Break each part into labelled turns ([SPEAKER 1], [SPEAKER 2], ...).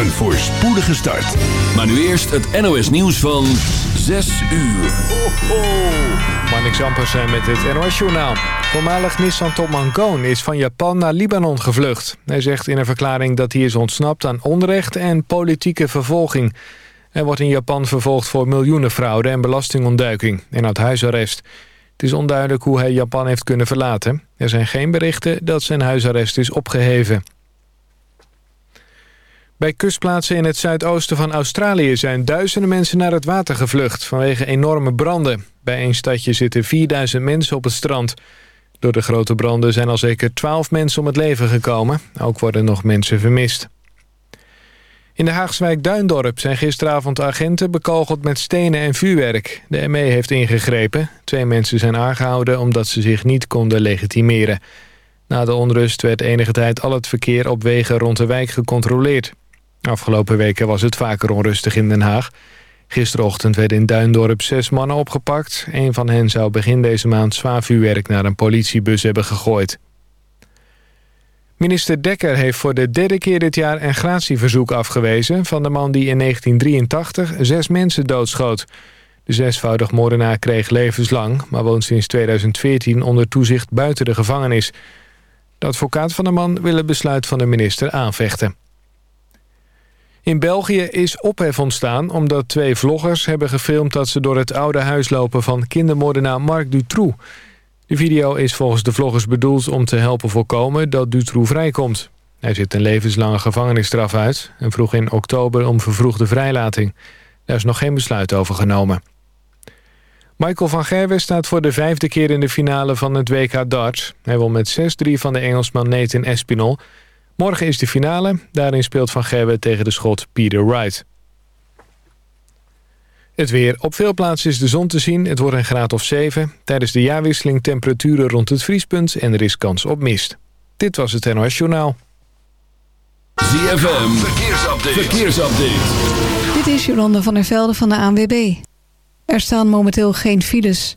[SPEAKER 1] Een voorspoedige start.
[SPEAKER 2] Maar nu eerst het NOS nieuws van 6 uur.
[SPEAKER 3] Ho, ho. Marnix met het NOS-journaal. Voormalig Nissan-topman Koon is van Japan naar Libanon gevlucht. Hij zegt in een verklaring dat hij is ontsnapt aan onrecht en politieke vervolging. Hij wordt in Japan vervolgd voor miljoenenfraude en belastingontduiking en had huisarrest. Het is onduidelijk hoe hij Japan heeft kunnen verlaten. Er zijn geen berichten dat zijn huisarrest is opgeheven. Bij kustplaatsen in het zuidoosten van Australië zijn duizenden mensen naar het water gevlucht vanwege enorme branden. Bij een stadje zitten 4000 mensen op het strand. Door de grote branden zijn al zeker 12 mensen om het leven gekomen. Ook worden nog mensen vermist. In de Haagswijk Duindorp zijn gisteravond agenten bekogeld met stenen en vuurwerk. De ME heeft ingegrepen. Twee mensen zijn aangehouden omdat ze zich niet konden legitimeren. Na de onrust werd enige tijd al het verkeer op wegen rond de wijk gecontroleerd. Afgelopen weken was het vaker onrustig in Den Haag. Gisterochtend werden in Duindorp zes mannen opgepakt. Een van hen zou begin deze maand zwaar vuurwerk naar een politiebus hebben gegooid. Minister Dekker heeft voor de derde keer dit jaar een gratieverzoek afgewezen... van de man die in 1983 zes mensen doodschoot. De zesvoudig moordenaar kreeg levenslang... maar woont sinds 2014 onder toezicht buiten de gevangenis. De advocaat van de man wil het besluit van de minister aanvechten. In België is ophef ontstaan omdat twee vloggers hebben gefilmd... dat ze door het oude huis lopen van kindermoordenaar Marc Dutroux. De video is volgens de vloggers bedoeld om te helpen voorkomen dat Dutroux vrijkomt. Hij zit een levenslange gevangenisstraf uit... en vroeg in oktober om vervroegde vrijlating. Daar is nog geen besluit over genomen. Michael van Gerwen staat voor de vijfde keer in de finale van het WK darts. Hij won met 6-3 van de Engelsman Nathan Espinol... Morgen is de finale. Daarin speelt Van Gerwen tegen de schot Peter Wright. Het weer. Op veel plaatsen is de zon te zien. Het wordt een graad of 7. Tijdens de jaarwisseling temperaturen rond het vriespunt... en er is kans op mist. Dit was het NOS Journaal.
[SPEAKER 2] ZFM. Verkeersupdate. Verkeersupdate.
[SPEAKER 4] Dit is Jolande van der Velde van de ANWB. Er staan momenteel geen files.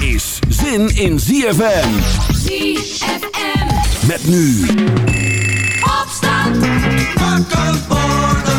[SPEAKER 2] is zin in ZFM.
[SPEAKER 5] ZFM.
[SPEAKER 2] Met nu.
[SPEAKER 5] Opstand. Wakker worden.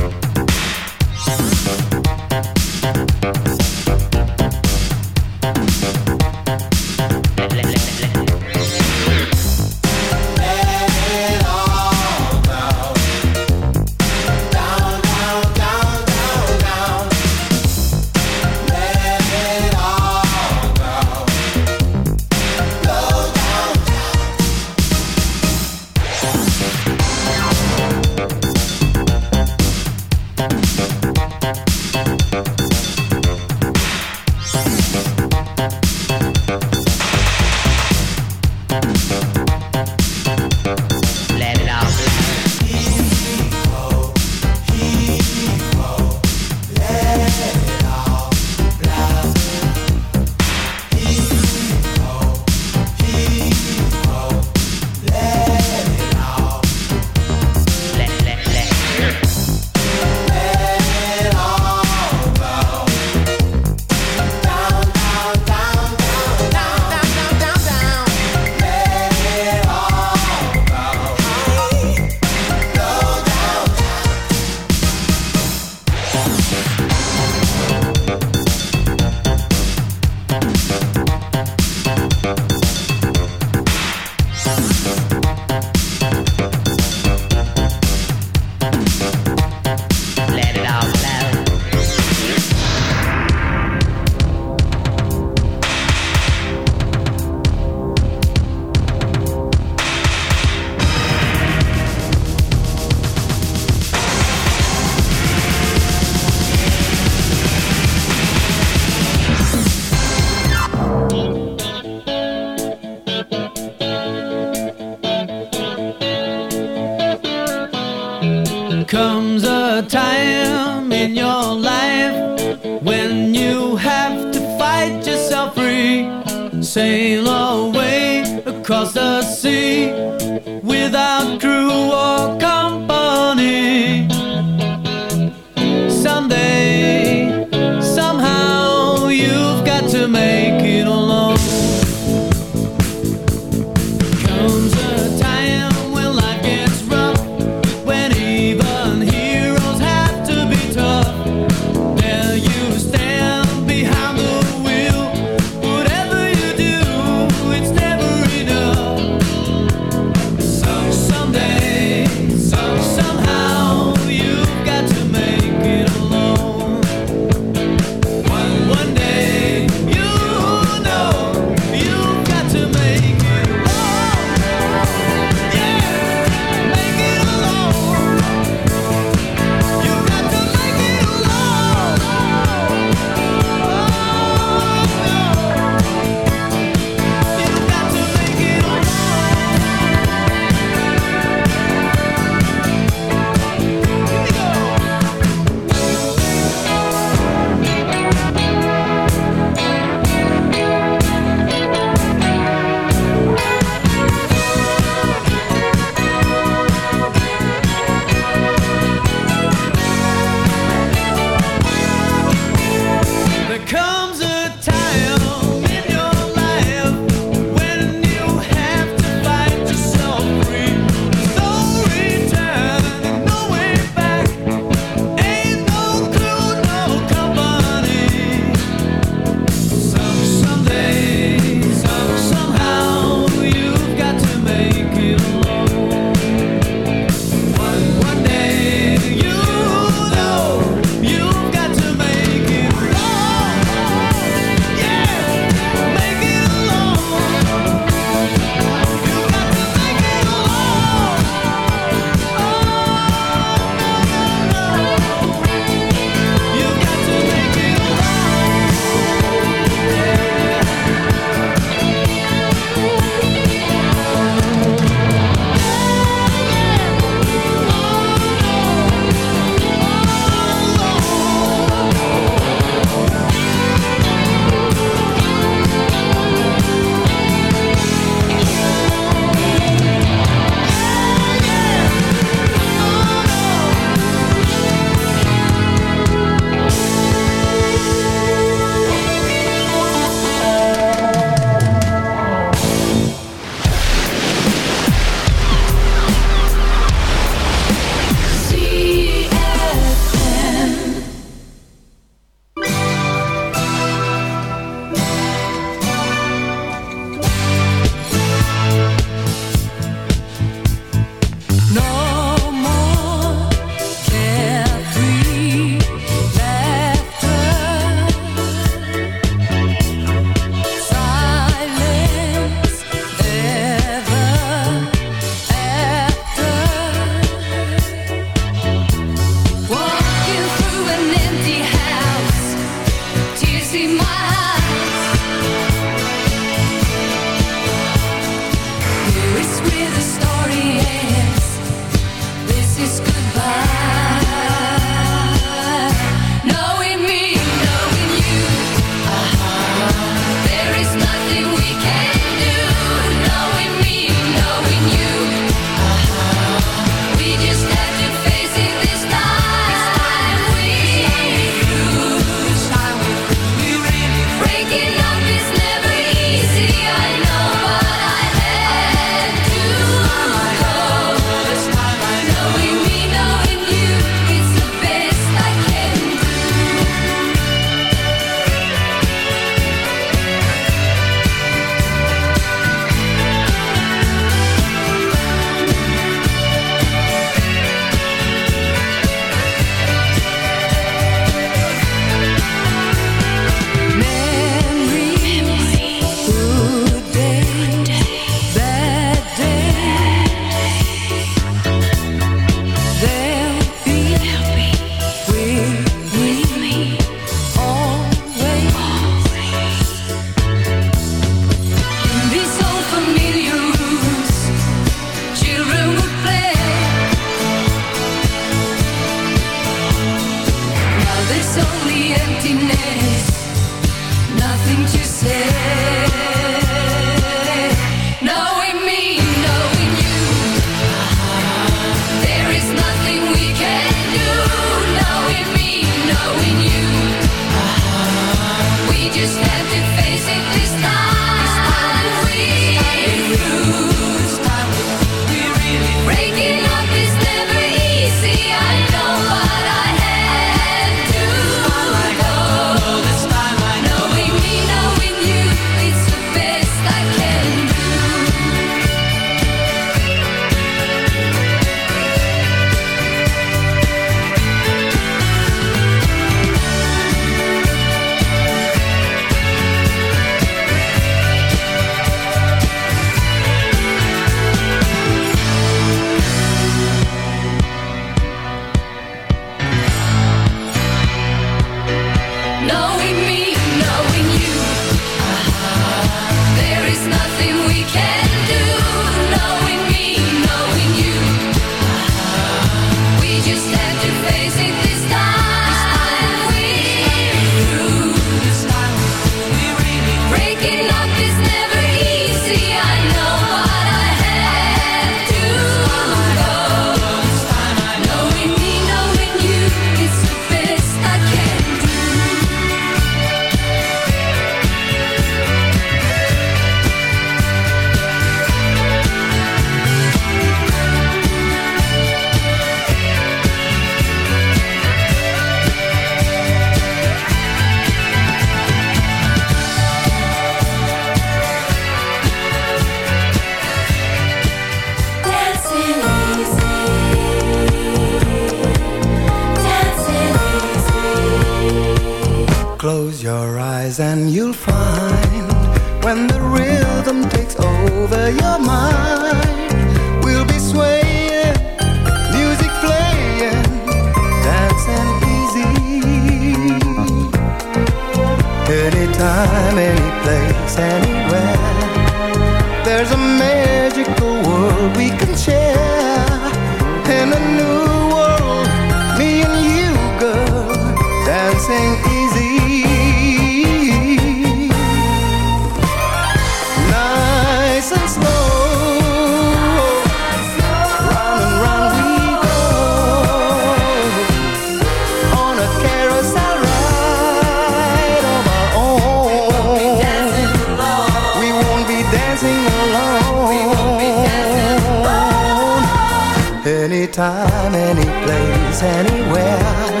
[SPEAKER 6] anytime, any place, anywhere.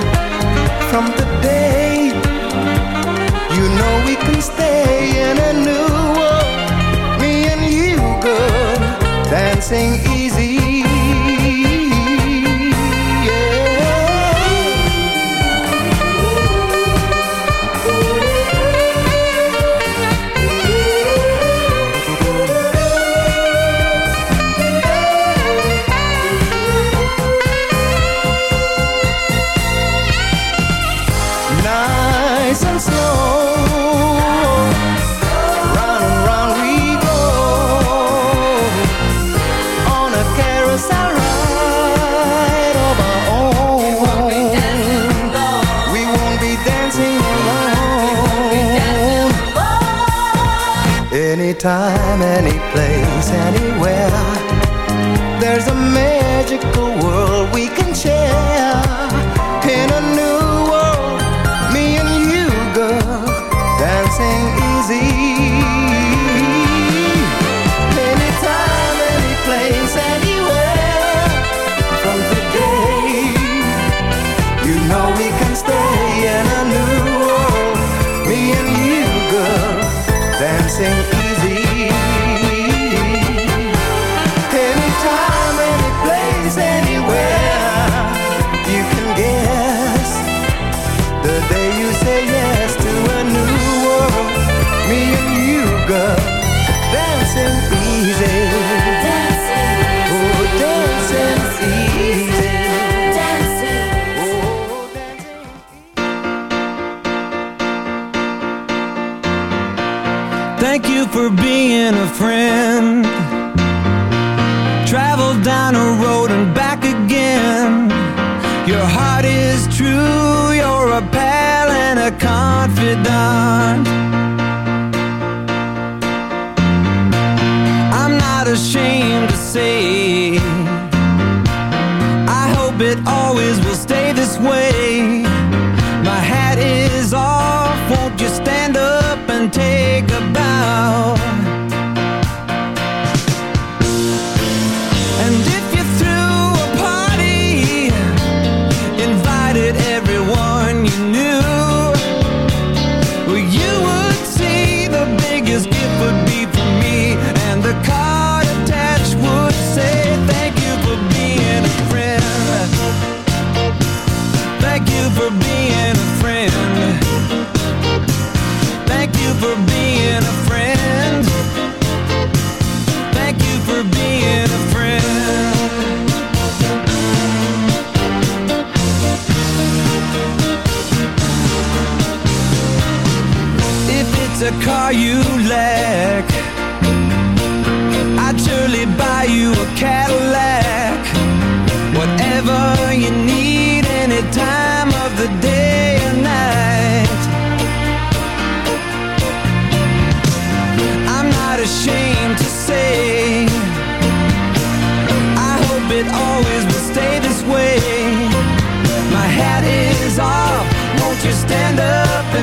[SPEAKER 6] From the
[SPEAKER 1] time any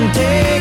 [SPEAKER 1] take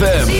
[SPEAKER 5] ZFM.